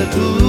nasci